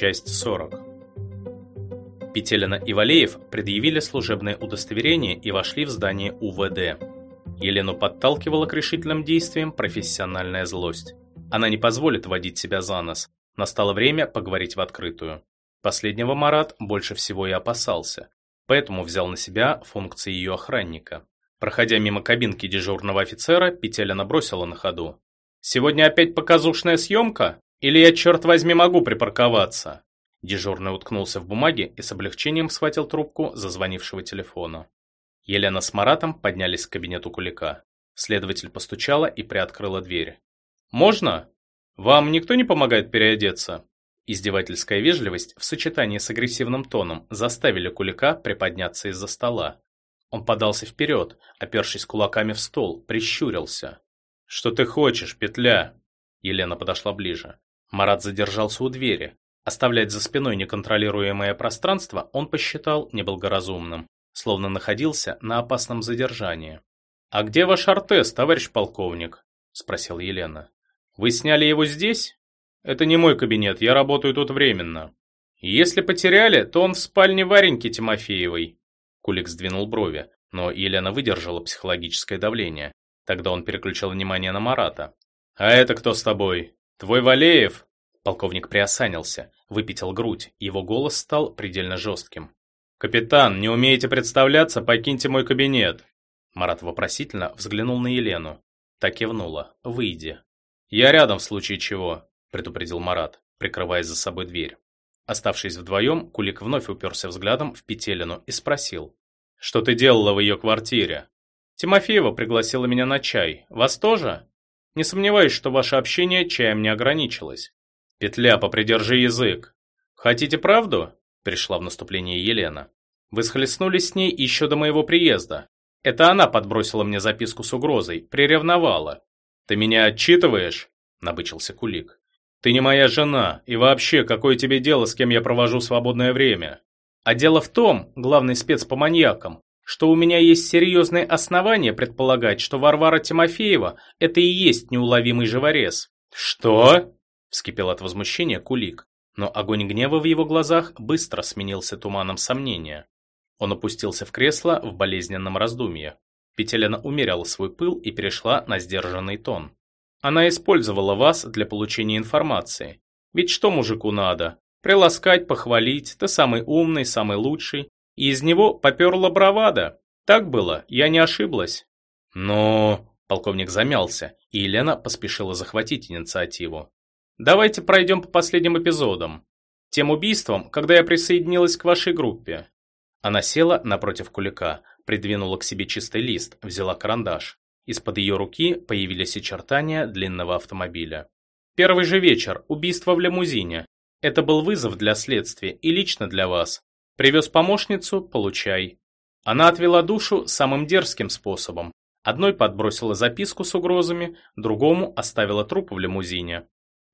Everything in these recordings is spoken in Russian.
Часть 40. Петелина и Валеев предъявили служебное удостоверение и вошли в здание УВД. Елену подталкивала к решительным действиям профессиональная злость. Она не позволит водить себя за нос. Настало время поговорить в открытую. Последнего Марат больше всего и опасался, поэтому взял на себя функции ее охранника. Проходя мимо кабинки дежурного офицера, Петелина бросила на ходу. «Сегодня опять показушная съемка? Или я, черт возьми, могу припарковаться?» Дежурный уткнулся в бумаге и с облегчением схватил трубку зазвонившего телефона. Елена с Маратом поднялись к кабинету Кулика. Следователь постучала и приоткрыла дверь. «Можно? Вам никто не помогает переодеться?» Издевательская вежливость в сочетании с агрессивным тоном заставили Кулика приподняться из-за стола. Он подался вперед, опершись кулаками в стол, прищурился. «Что ты хочешь, петля?» Елена подошла ближе. Марат задержался у двери. Оставлять за спиной неконтролируемое пространство он посчитал неблагоразумным, словно находился на опасном задержании. «А где ваш артез, товарищ полковник?» – спросила Елена. «Вы сняли его здесь? Это не мой кабинет, я работаю тут временно. Если потеряли, то он в спальне Вареньки Тимофеевой. Кулик сдвинул брови, но Елена выдержала психологическое давление. Тогда он переключил внимание на Марата. «А это кто с тобой? Твой Валеев?» Полковник приосанился, выпятил грудь, его голос стал предельно жестким. «Капитан, не умеете представляться, покиньте мой кабинет!» Марат вопросительно взглянул на Елену. Так кивнула. «Выйди». «Я рядом в случае чего», — предупредил Марат, прикрывая за собой дверь. Оставшись вдвоем, Кулик вновь уперся взглядом в Петелину и спросил. «Что ты делала в ее квартире?» «Тимофеева пригласила меня на чай. Вас тоже?» «Не сомневаюсь, что ваше общение чаем не ограничилось». «Петля, попридержи язык». «Хотите правду?» Пришла в наступление Елена. «Вы схлестнулись с ней еще до моего приезда. Это она подбросила мне записку с угрозой, приревновала». «Ты меня отчитываешь?» Набычился Кулик. Ты не моя жена, и вообще, какое тебе дело, с кем я провожу свободное время? А дело в том, главный спец по маньякам, что у меня есть серьезные основания предполагать, что Варвара Тимофеева – это и есть неуловимый живорез. Что? Вскипел от возмущения Кулик, но огонь гнева в его глазах быстро сменился туманом сомнения. Он опустился в кресло в болезненном раздумье. Петелина умеряла свой пыл и перешла на сдержанный тон. Она использовала вас для получения информации. Ведь что мужику надо? Приласкать, похвалить, ты самый умный, самый лучший. И из него поперла бравада. Так было, я не ошиблась. Но... Полковник замялся, и Елена поспешила захватить инициативу. Давайте пройдем по последним эпизодам. Тем убийством, когда я присоединилась к вашей группе. Она села напротив Кулика, придвинула к себе чистый лист, взяла карандаш. Из-под ее руки появились очертания длинного автомобиля. Первый же вечер, убийство в лимузине. Это был вызов для следствия и лично для вас. Привез помощницу, получай. Она отвела душу самым дерзким способом. Одной подбросила записку с угрозами, другому оставила труп в лимузине.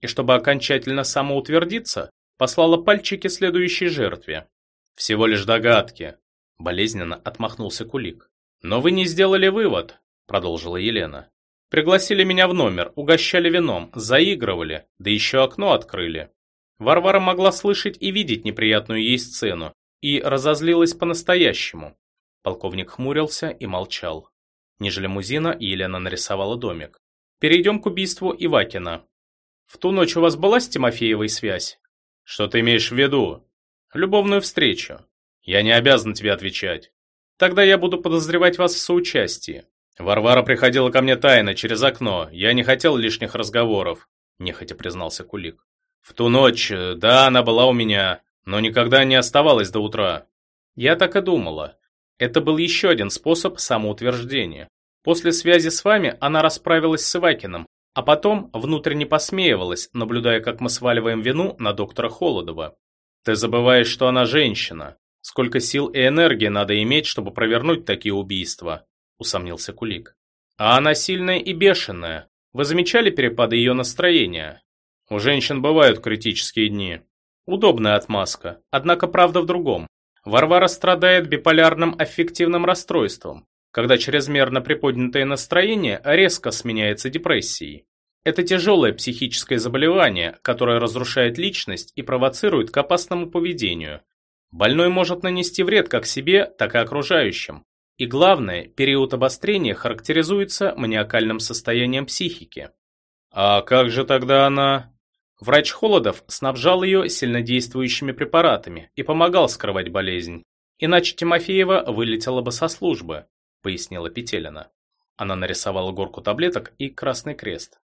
И чтобы окончательно самоутвердиться, послала пальчики следующей жертве. Всего лишь догадки. Болезненно отмахнулся Кулик. Но вы не сделали вывод, продолжила Елена. Пригласили меня в номер, угощали вином, заигрывали, да еще окно открыли. Варвара могла слышать и видеть неприятную ей сцену и разозлилась по-настоящему. Полковник хмурился и молчал. Ниже лимузина Елена нарисовала домик. Перейдем к убийству Ивакина. В ту ночь у вас была с Тимофеевой связь? Что ты имеешь в виду? Любовную встречу. Я не обязан тебе отвечать. Тогда я буду подозревать вас в соучастии. «Варвара приходила ко мне тайно, через окно. Я не хотел лишних разговоров», – нехотя признался Кулик. «В ту ночь, да, она была у меня, но никогда не оставалась до утра». «Я так и думала. Это был еще один способ самоутверждения. После связи с вами она расправилась с Ивакиным, а потом внутренне посмеивалась, наблюдая, как мы сваливаем вину на доктора Холодова. Ты забываешь, что она женщина. Сколько сил и энергии надо иметь, чтобы провернуть такие убийства. – усомнился Кулик. «А она сильная и бешеная. Вы замечали перепады ее настроения? У женщин бывают критические дни. Удобная отмазка, однако правда в другом. Варвара страдает биполярным аффективным расстройством, когда чрезмерно приподнятое настроение резко сменяется депрессией. Это тяжелое психическое заболевание, которое разрушает личность и провоцирует к опасному поведению. Больной может нанести вред как себе, так и окружающим. И главное, период обострения характеризуется маниакальным состоянием психики. А как же тогда она... Врач Холодов снабжал ее сильнодействующими препаратами и помогал скрывать болезнь. Иначе Тимофеева вылетела бы со службы, пояснила Петелина. Она нарисовала горку таблеток и красный крест.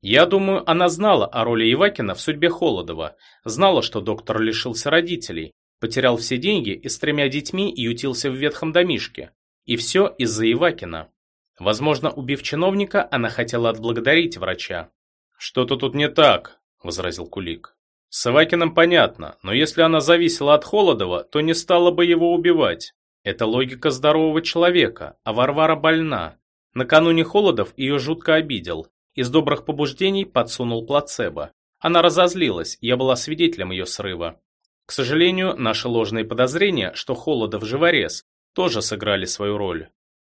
Я думаю, она знала о роли Ивакина в судьбе Холодова, знала, что доктор лишился родителей, потерял все деньги и с тремя детьми ютился в ветхом домишке. И все из-за Ивакина. Возможно, убив чиновника, она хотела отблагодарить врача. «Что-то тут не так», – возразил Кулик. «С Ивакиным понятно, но если она зависела от Холодова, то не стала бы его убивать. Это логика здорового человека, а Варвара больна. Накануне Холодов ее жутко обидел, из добрых побуждений подсунул плацебо. Она разозлилась, я была свидетелем ее срыва. К сожалению, наши ложные подозрения, что Холодов живорез, тоже сыграли свою роль.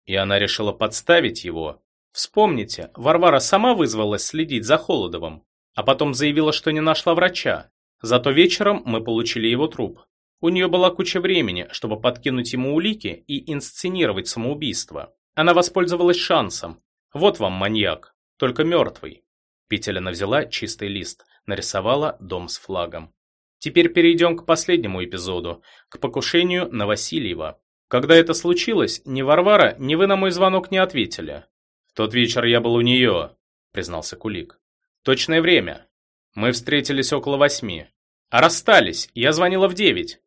И она решила подставить его. Вспомните, Варвара сама вызвалась следить за Холодовым, а потом заявила, что не нашла врача. Зато вечером мы получили его труп. У нее была куча времени, чтобы подкинуть ему улики и инсценировать самоубийство. Она воспользовалась шансом. Вот вам маньяк только мертвый. Петелина взяла чистый лист, нарисовала дом с флагом. Теперь перейдем к последнему эпизоду, к покушению на Васильева. Когда это случилось, ни Варвара, ни вы на мой звонок не ответили. В тот вечер я был у нее, признался Кулик. Точное время. Мы встретились около восьми. А расстались, я звонила в девять.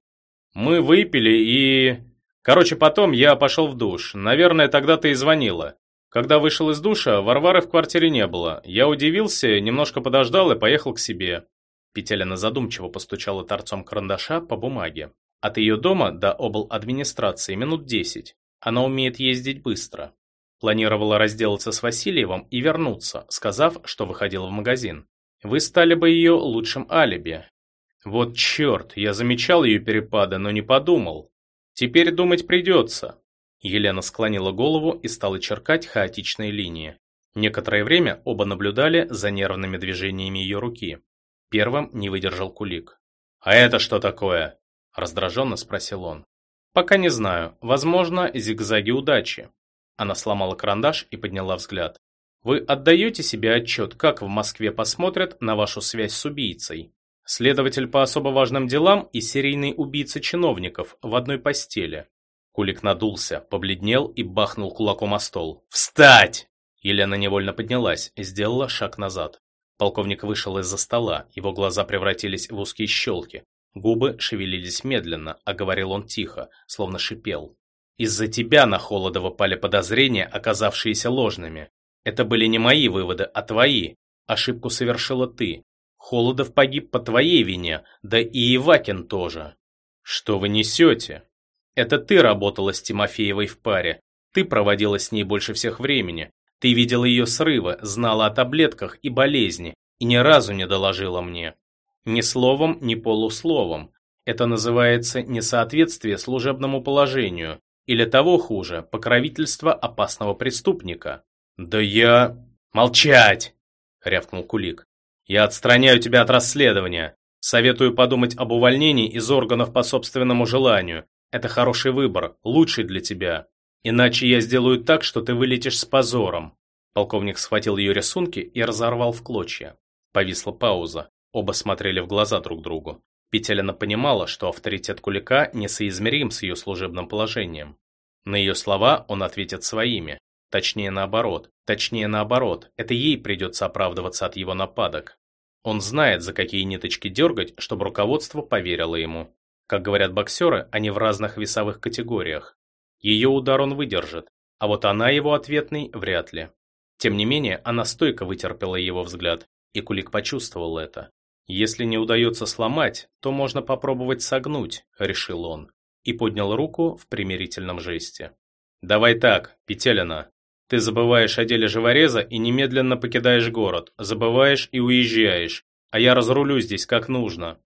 Мы выпили и... Короче, потом я пошел в душ. Наверное, тогда ты и звонила. Когда вышел из душа, Варвары в квартире не было. Я удивился, немножко подождал и поехал к себе. Петелина задумчиво постучала торцом карандаша по бумаге. От ее дома до обл. администрации минут десять. Она умеет ездить быстро. Планировала разделаться с Васильевым и вернуться, сказав, что выходила в магазин. Вы стали бы ее лучшим алиби. Вот черт, я замечал ее перепады, но не подумал. Теперь думать придется. Елена склонила голову и стала черкать хаотичные линии. Некоторое время оба наблюдали за нервными движениями ее руки. Первым не выдержал Кулик. «А это что такое?» – раздраженно спросил он. «Пока не знаю. Возможно, зигзаги удачи». Она сломала карандаш и подняла взгляд. «Вы отдаете себе отчет, как в Москве посмотрят на вашу связь с убийцей? Следователь по особо важным делам и серийный убийца чиновников в одной постели. Кулик надулся, побледнел и бахнул кулаком о стол. «Встать!» Елена невольно поднялась и сделала шаг назад. Полковник вышел из-за стола, его глаза превратились в узкие щелки. Губы шевелились медленно, а говорил он тихо, словно шипел. «Из-за тебя на Холодова пали подозрения, оказавшиеся ложными. Это были не мои выводы, а твои. Ошибку совершила ты. Холодов погиб по твоей вине, да и Ивакин тоже». «Что вы несете?» Это ты работала с Тимофеевой в паре. Ты проводила с ней больше всех времени. Ты видела ее срывы, знала о таблетках и болезни, и ни разу не доложила мне. Ни словом, ни полусловом. Это называется несоответствие служебному положению, или того хуже, покровительство опасного преступника. Да я... Молчать! рявкнул Кулик. Я отстраняю тебя от расследования. Советую подумать об увольнении из органов по собственному желанию, это хороший выбор, лучший для тебя. Иначе я сделаю так, что ты вылетишь с позором. Полковник схватил ее рисунки и разорвал в клочья. Повисла пауза. Оба смотрели в глаза друг другу. Петелина понимала, что авторитет Кулика несоизмерим с ее служебным положением. На ее слова он ответит своими. Точнее наоборот. Точнее наоборот. Это ей придется оправдываться от его нападок. Он знает, за какие ниточки дергать, чтобы руководство поверило ему. Как говорят боксеры, они в разных весовых категориях. Ее удар он выдержит, а вот она его ответный вряд ли. Тем не менее, она стойко вытерпела его взгляд, и Кулик почувствовал это. Если не удается сломать, то можно попробовать согнуть, решил он, и поднял руку в примирительном жесте. Давай так, Петелина. Ты забываешь о деле живореза и немедленно покидаешь город, забываешь и уезжаешь, а я разрулю здесь как нужно.